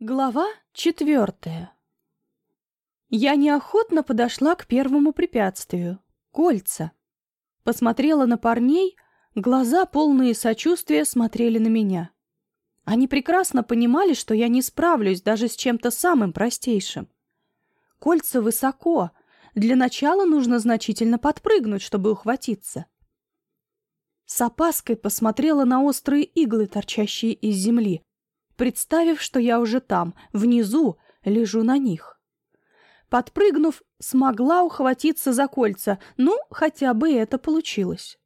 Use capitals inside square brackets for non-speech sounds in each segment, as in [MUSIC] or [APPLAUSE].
Глава четвертая. Я неохотно подошла к первому препятствию — кольца. Посмотрела на парней, глаза, полные сочувствия, смотрели на меня. Они прекрасно понимали, что я не справлюсь даже с чем-то самым простейшим. Кольца высоко, для начала нужно значительно подпрыгнуть, чтобы ухватиться. С опаской посмотрела на острые иглы, торчащие из земли, представив, что я уже там, внизу, лежу на них. Подпрыгнув, смогла ухватиться за кольца, ну, хотя бы это получилось.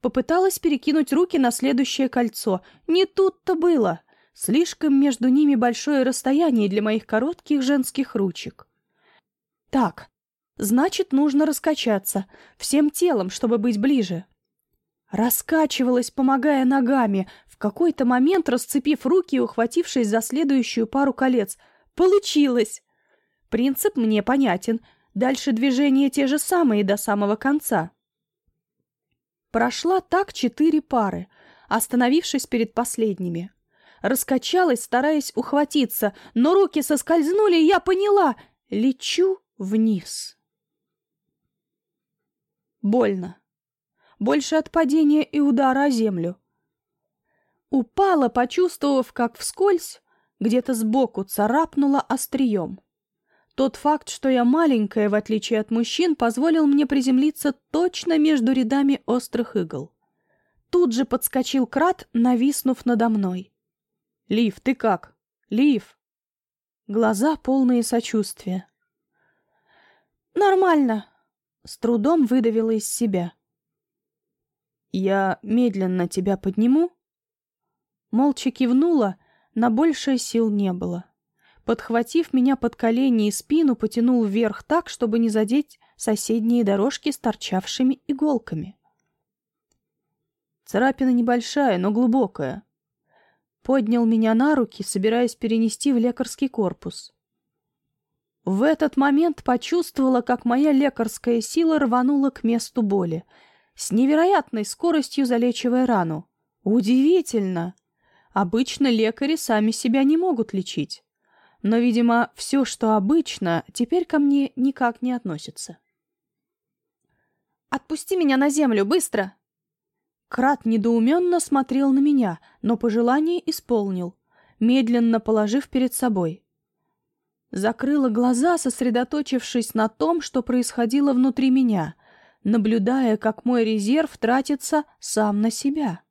Попыталась перекинуть руки на следующее кольцо. Не тут-то было. Слишком между ними большое расстояние для моих коротких женских ручек. Так, значит, нужно раскачаться всем телом, чтобы быть ближе. Раскачивалась, помогая ногами, в какой-то момент расцепив руки и ухватившись за следующую пару колец. Получилось! Принцип мне понятен. Дальше движения те же самые до самого конца. Прошла так четыре пары, остановившись перед последними. Раскачалась, стараясь ухватиться, но руки соскользнули, и я поняла — лечу вниз. Больно больше от падения и удара о землю. Упала, почувствовав, как вскользь где-то сбоку царапнула острием. Тот факт, что я маленькая, в отличие от мужчин, позволил мне приземлиться точно между рядами острых игл. Тут же подскочил крат, нависнув надо мной. «Лив, ты как? Лив!» Глаза полные сочувствия. «Нормально!» С трудом выдавила из себя. «Я медленно тебя подниму?» Молча кивнула, на большее сил не было. Подхватив меня под колени и спину, потянул вверх так, чтобы не задеть соседние дорожки с торчавшими иголками. Царапина небольшая, но глубокая. Поднял меня на руки, собираясь перенести в лекарский корпус. В этот момент почувствовала, как моя лекарская сила рванула к месту боли — с невероятной скоростью залечивая рану. Удивительно! Обычно лекари сами себя не могут лечить. Но, видимо, все, что обычно, теперь ко мне никак не относится. «Отпусти меня на землю, быстро!» Крат недоуменно смотрел на меня, но пожелание исполнил, медленно положив перед собой. Закрыла глаза, сосредоточившись на том, что происходило внутри меня — наблюдая, как мой резерв тратится сам на себя.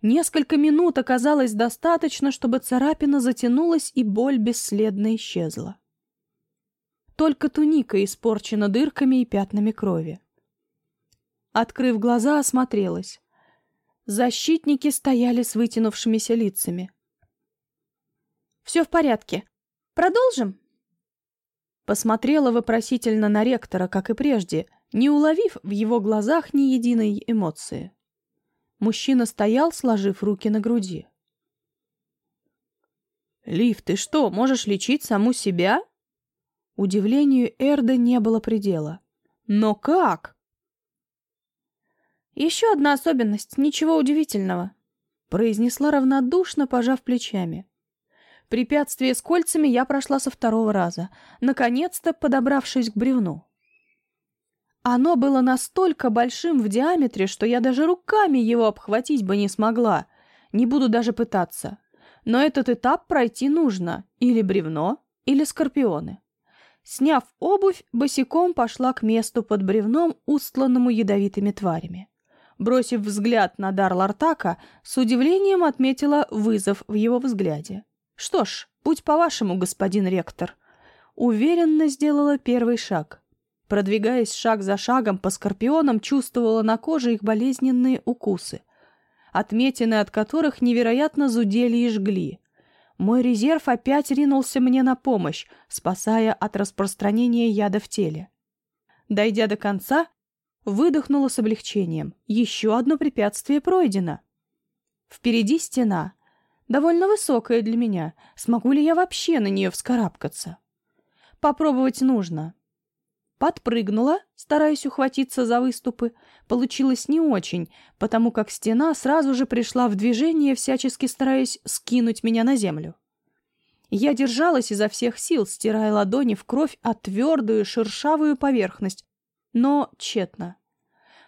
Несколько минут оказалось достаточно, чтобы царапина затянулась и боль бесследно исчезла. Только туника испорчена дырками и пятнами крови. Открыв глаза, осмотрелась. Защитники стояли с вытянувшимися лицами. «Все в порядке. Продолжим?» Посмотрела вопросительно на ректора, как и прежде, не уловив в его глазах ни единой эмоции. Мужчина стоял, сложив руки на груди. «Лив, ты что, можешь лечить саму себя?» Удивлению Эрды не было предела. «Но как?» «Еще одна особенность, ничего удивительного», — произнесла равнодушно, пожав плечами. Препятствие с кольцами я прошла со второго раза, наконец-то подобравшись к бревну. Оно было настолько большим в диаметре, что я даже руками его обхватить бы не смогла. Не буду даже пытаться. Но этот этап пройти нужно. Или бревно, или скорпионы. Сняв обувь, босиком пошла к месту под бревном, устланному ядовитыми тварями. Бросив взгляд на дар Лартака, с удивлением отметила вызов в его взгляде. «Что ж, путь по-вашему, господин ректор». Уверенно сделала первый шаг. Продвигаясь шаг за шагом по скорпионам, чувствовала на коже их болезненные укусы, отметины от которых невероятно зудели и жгли. Мой резерв опять ринулся мне на помощь, спасая от распространения яда в теле. Дойдя до конца, выдохнула с облегчением. Еще одно препятствие пройдено. Впереди стена, довольно высокая для меня. Смогу ли я вообще на нее вскарабкаться? Попробовать нужно. Подпрыгнула, стараясь ухватиться за выступы. Получилось не очень, потому как стена сразу же пришла в движение, всячески стараясь скинуть меня на землю. Я держалась изо всех сил, стирая ладони в кровь о твердую шершавую поверхность, но тщетно.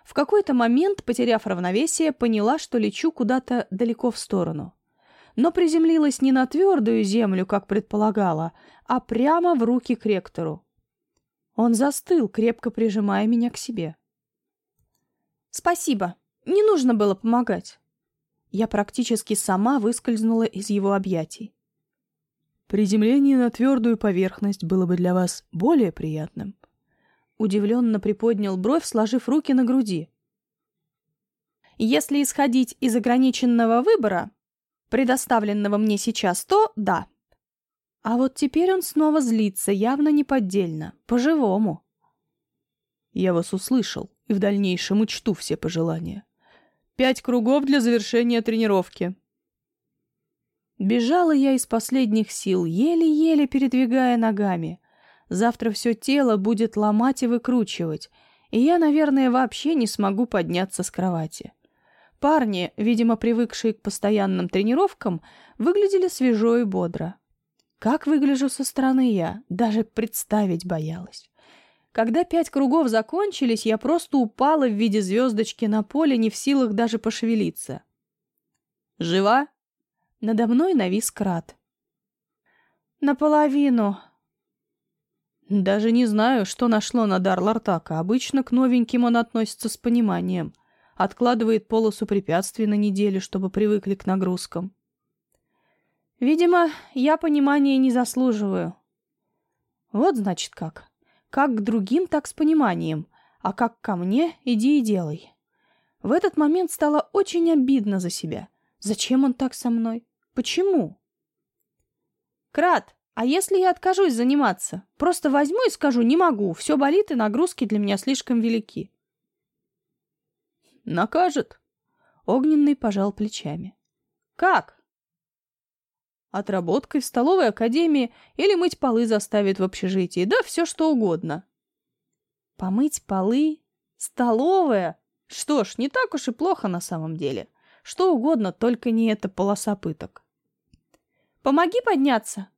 В какой-то момент, потеряв равновесие, поняла, что лечу куда-то далеко в сторону. Но приземлилась не на твердую землю, как предполагала, а прямо в руки к ректору. Он застыл, крепко прижимая меня к себе. «Спасибо. Не нужно было помогать». Я практически сама выскользнула из его объятий. «Приземление на твердую поверхность было бы для вас более приятным», удивленно приподнял бровь, сложив руки на груди. Если исходить из ограниченного выбора, предоставленного мне сейчас, то да. А вот теперь он снова злится, явно неподдельно, по-живому. Я вас услышал и в дальнейшем учту все пожелания. Пять кругов для завершения тренировки. Бежала я из последних сил, еле-еле передвигая ногами. Завтра все тело будет ломать и выкручивать, и я, наверное, вообще не смогу подняться с кровати. Парни, видимо, привыкшие к постоянным тренировкам, выглядели свежо и бодро. Как выгляжу со стороны я, даже представить боялась. Когда пять кругов закончились, я просто упала в виде звездочки на поле, не в силах даже пошевелиться. «Жива?» Надо мной навис крат. «Наполовину», даже не знаю, что нашло на дар Лартака. Обычно к новеньким он относится с пониманием. Откладывает полосу препятствий на неделю, чтобы привыкли к нагрузкам. Видимо, я понимания не заслуживаю. Вот значит как. Как к другим, так с пониманием. А как ко мне, иди и делай. В этот момент стало очень обидно за себя. Зачем он так со мной? Почему? Крат, а если я откажусь заниматься? Просто возьму и скажу, не могу, все болит и нагрузки для меня слишком велики. Накажет. Огненный пожал плечами. Как? Отработкой в столовой академии или мыть полы заставит в общежитии, да все что угодно. Помыть полы? Столовая? Что ж, не так уж и плохо на самом деле. Что угодно, только не эта полоса пыток. Помоги подняться,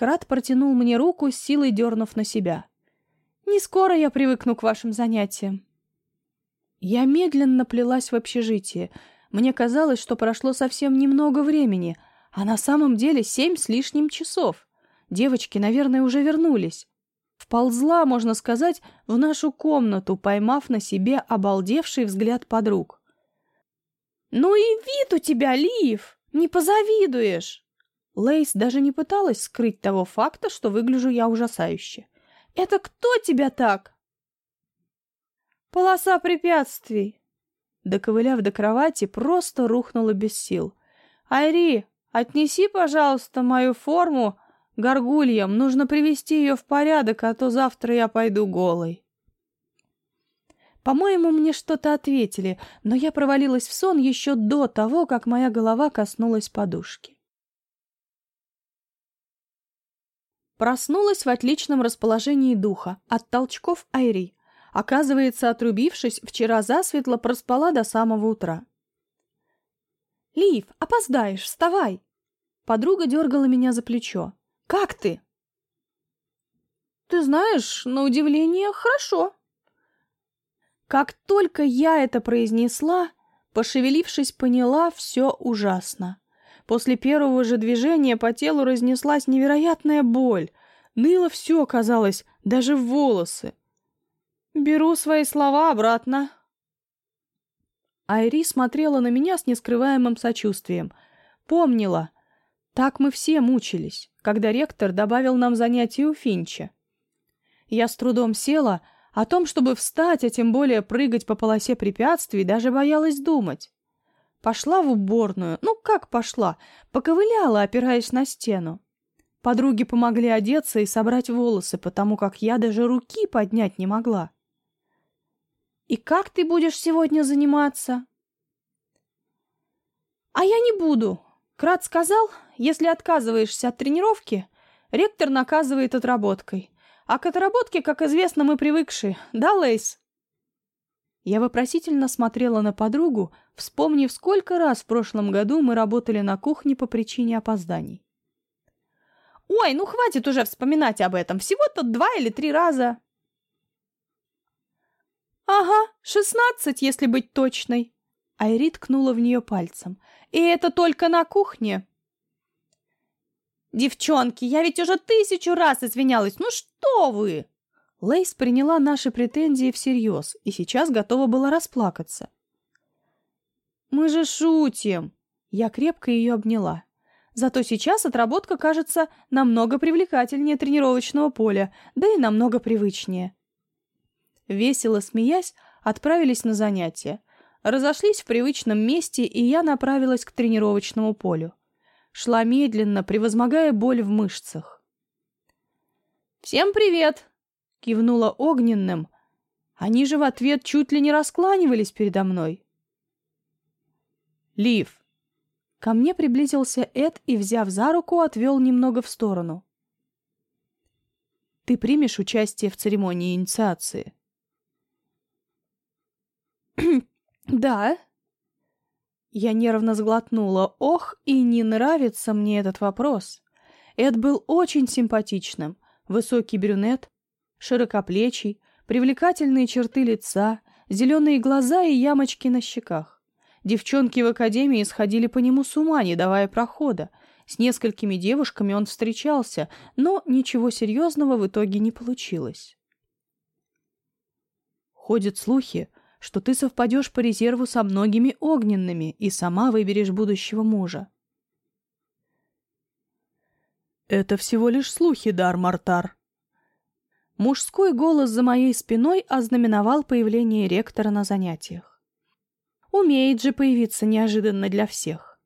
Крат протянул мне руку, силой дернув на себя. «Не скоро я привыкну к вашим занятиям». Я медленно плелась в общежитие. Мне казалось, что прошло совсем немного времени, а на самом деле семь с лишним часов. Девочки, наверное, уже вернулись. Вползла, можно сказать, в нашу комнату, поймав на себе обалдевший взгляд подруг. «Ну и вид у тебя, Лив! Не позавидуешь!» Лейс даже не пыталась скрыть того факта, что выгляжу я ужасающе. «Это кто тебя так?» «Полоса препятствий!» Доковыляв до кровати, просто рухнула без сил. «Айри, отнеси, пожалуйста, мою форму горгульям. Нужно привести ее в порядок, а то завтра я пойду голой». По-моему, мне что-то ответили, но я провалилась в сон еще до того, как моя голова коснулась подушки. Проснулась в отличном расположении духа от толчков Айри. Оказывается, отрубившись, вчера засветло проспала до самого утра. «Лив, опоздаешь, вставай!» Подруга дергала меня за плечо. «Как ты?» «Ты знаешь, на удивление, хорошо». Как только я это произнесла, пошевелившись, поняла все ужасно. После первого же движения по телу разнеслась невероятная боль. Ныло все, казалось, даже волосы. «Беру свои слова обратно». Айри смотрела на меня с нескрываемым сочувствием. Помнила. Так мы все мучились, когда ректор добавил нам занятия у Финча. Я с трудом села, о том, чтобы встать, а тем более прыгать по полосе препятствий, даже боялась думать. Пошла в уборную. Ну, как пошла? Поковыляла, опираясь на стену. Подруги помогли одеться и собрать волосы, потому как я даже руки поднять не могла. «И как ты будешь сегодня заниматься?» «А я не буду. Крат сказал, если отказываешься от тренировки, ректор наказывает отработкой. А к отработке, как известно, мы привыкшие. Да, Лейс?» Я вопросительно смотрела на подругу, вспомнив, сколько раз в прошлом году мы работали на кухне по причине опозданий. Ой, ну хватит уже вспоминать об этом. Всего-то два или три раза. Ага, шестнадцать, если быть точной. Айри ткнула в нее пальцем. И это только на кухне. Девчонки, я ведь уже тысячу раз извинялась. Ну что вы? Лейс приняла наши претензии всерьез и сейчас готова была расплакаться. «Мы же шутим!» Я крепко ее обняла. Зато сейчас отработка кажется намного привлекательнее тренировочного поля, да и намного привычнее. Весело смеясь, отправились на занятия. Разошлись в привычном месте, и я направилась к тренировочному полю. Шла медленно, превозмогая боль в мышцах. «Всем привет!» — кивнула огненным. Они же в ответ чуть ли не раскланивались передо мной. «Лив, Ко мне приблизился Эд и, взяв за руку, отвел немного в сторону. «Ты примешь участие в церемонии инициации?» [CLEARS THROAT] «Да». Я нервно сглотнула. «Ох, и не нравится мне этот вопрос». Эд был очень симпатичным. Высокий брюнет, широкоплечий, привлекательные черты лица, зеленые глаза и ямочки на щеках. Девчонки в академии сходили по нему с ума, не давая прохода. С несколькими девушками он встречался, но ничего серьезного в итоге не получилось. Ходят слухи, что ты совпадешь по резерву со многими огненными и сама выберешь будущего мужа. Это всего лишь слухи, Дар Мартар. Мужской голос за моей спиной ознаменовал появление ректора на занятиях. Умеет же появиться неожиданно для всех.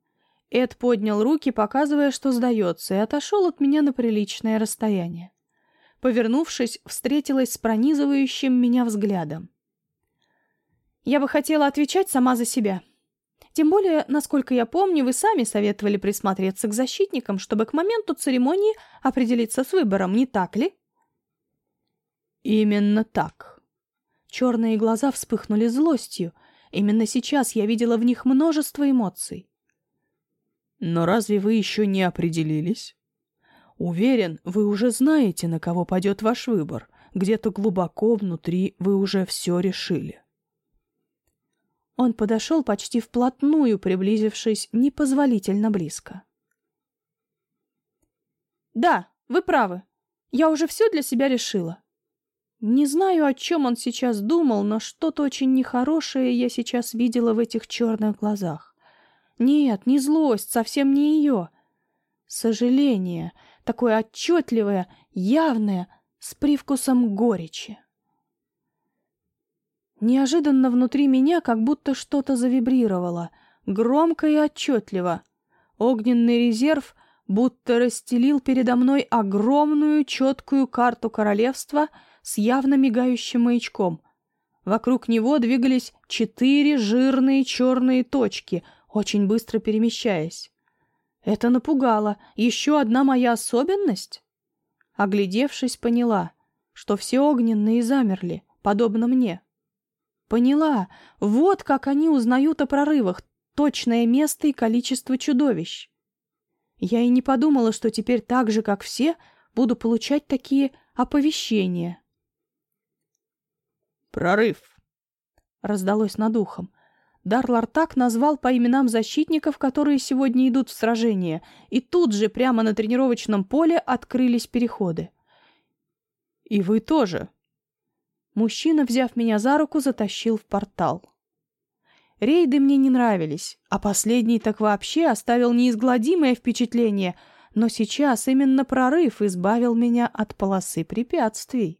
Эд поднял руки, показывая, что сдается, и отошел от меня на приличное расстояние. Повернувшись, встретилась с пронизывающим меня взглядом. Я бы хотела отвечать сама за себя. Тем более, насколько я помню, вы сами советовали присмотреться к защитникам, чтобы к моменту церемонии определиться с выбором, не так ли? Именно так. Черные глаза вспыхнули злостью, Именно сейчас я видела в них множество эмоций. Но разве вы еще не определились? Уверен, вы уже знаете, на кого пойдет ваш выбор. Где-то глубоко внутри вы уже все решили. Он подошел почти вплотную, приблизившись непозволительно близко. «Да, вы правы. Я уже все для себя решила. Не знаю, о чем он сейчас думал, но что-то очень нехорошее я сейчас видела в этих черных глазах. Нет, не злость, совсем не ее. Сожаление, такое отчетливое, явное, с привкусом горечи. Неожиданно внутри меня как будто что-то завибрировало, громко и отчетливо. Огненный резерв будто расстелил передо мной огромную четкую карту королевства — с явно мигающим маячком. Вокруг него двигались четыре жирные черные точки, очень быстро перемещаясь. Это напугало. Еще одна моя особенность? Оглядевшись, поняла, что все огненные замерли, подобно мне. Поняла, вот как они узнают о прорывах, точное место и количество чудовищ. Я и не подумала, что теперь так же, как все, буду получать такие оповещения. «Прорыв!» — раздалось над ухом. Дарлар так назвал по именам защитников, которые сегодня идут в сражение, и тут же прямо на тренировочном поле открылись переходы. «И вы тоже!» Мужчина, взяв меня за руку, затащил в портал. Рейды мне не нравились, а последний так вообще оставил неизгладимое впечатление, но сейчас именно прорыв избавил меня от полосы препятствий.